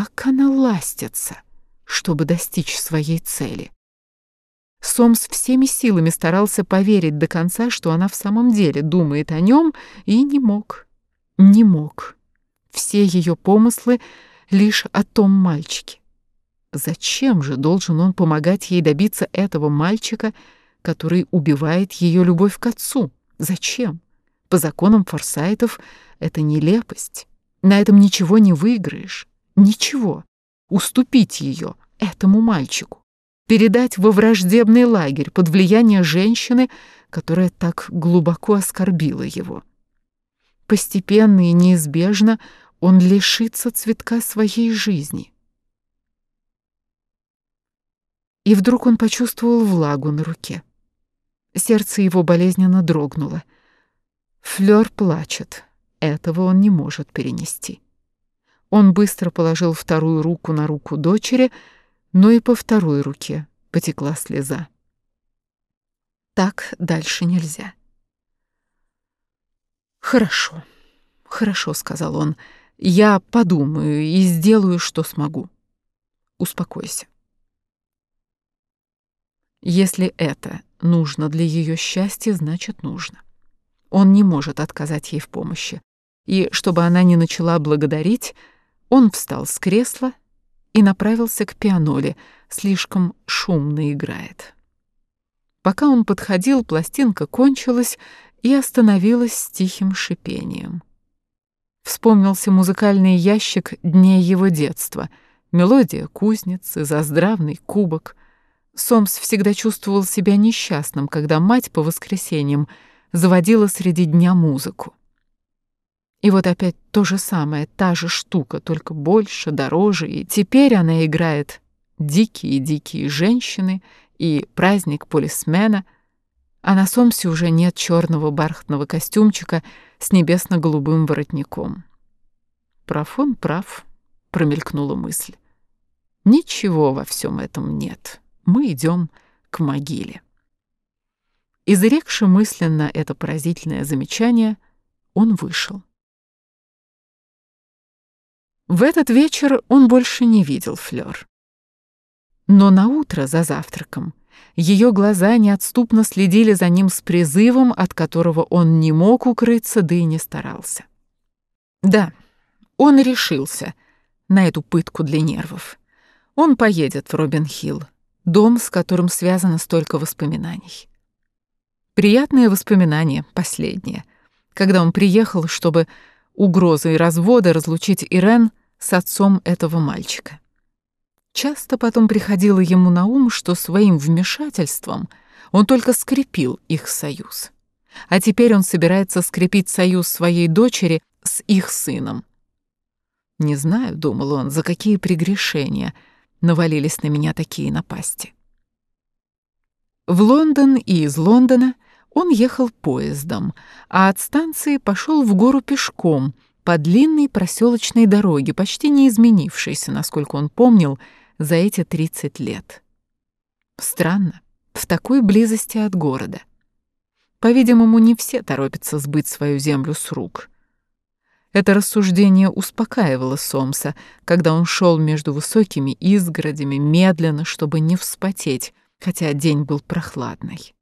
как она ластится, чтобы достичь своей цели. Сомс всеми силами старался поверить до конца, что она в самом деле думает о нем, и не мог, не мог. Все ее помыслы лишь о том мальчике. Зачем же должен он помогать ей добиться этого мальчика, который убивает ее любовь к отцу? Зачем? По законам форсайтов это нелепость. На этом ничего не выиграешь. Ничего. Уступить ее, этому мальчику. Передать во враждебный лагерь под влияние женщины, которая так глубоко оскорбила его. Постепенно и неизбежно он лишится цветка своей жизни. И вдруг он почувствовал влагу на руке. Сердце его болезненно дрогнуло. Флёр плачет. Этого он не может перенести. Он быстро положил вторую руку на руку дочери, но и по второй руке потекла слеза. Так дальше нельзя. «Хорошо, хорошо», — сказал он. «Я подумаю и сделаю, что смогу. Успокойся». Если это нужно для ее счастья, значит нужно. Он не может отказать ей в помощи. И чтобы она не начала благодарить, он встал с кресла и направился к пианоле, слишком шумно играет. Пока он подходил, пластинка кончилась и остановилась с тихим шипением. Вспомнился музыкальный ящик дней его детства, мелодия кузницы, заздравный кубок, Сомс всегда чувствовал себя несчастным, когда мать по воскресеньям заводила среди дня музыку. И вот опять то же самое, та же штука, только больше, дороже, и теперь она играет «Дикие-дикие женщины» и «Праздник полисмена», а на Сомсе уже нет черного бархатного костюмчика с небесно-голубым воротником. Прав он прав, промелькнула мысль. Ничего во всем этом нет мы идем к могиле. Изрекши мысленно это поразительное замечание, он вышел. В этот вечер он больше не видел Флёр. Но на утро за завтраком ее глаза неотступно следили за ним с призывом, от которого он не мог укрыться, да и не старался. Да, он решился на эту пытку для нервов. Он поедет в Робин-Хилл, Дом, с которым связано столько воспоминаний. Приятное воспоминание, последнее, когда он приехал, чтобы угрозой развода разлучить Ирен с отцом этого мальчика. Часто потом приходило ему на ум, что своим вмешательством он только скрепил их союз. А теперь он собирается скрепить союз своей дочери с их сыном. Не знаю, думал он, за какие прегрешения — навалились на меня такие напасти. В Лондон и из Лондона он ехал поездом, а от станции пошел в гору пешком по длинной проселочной дороге, почти не изменившейся, насколько он помнил, за эти 30 лет. Странно, в такой близости от города. По-видимому, не все торопятся сбыть свою землю с рук. Это рассуждение успокаивало Сомса, когда он шел между высокими изгородями медленно, чтобы не вспотеть, хотя день был прохладный.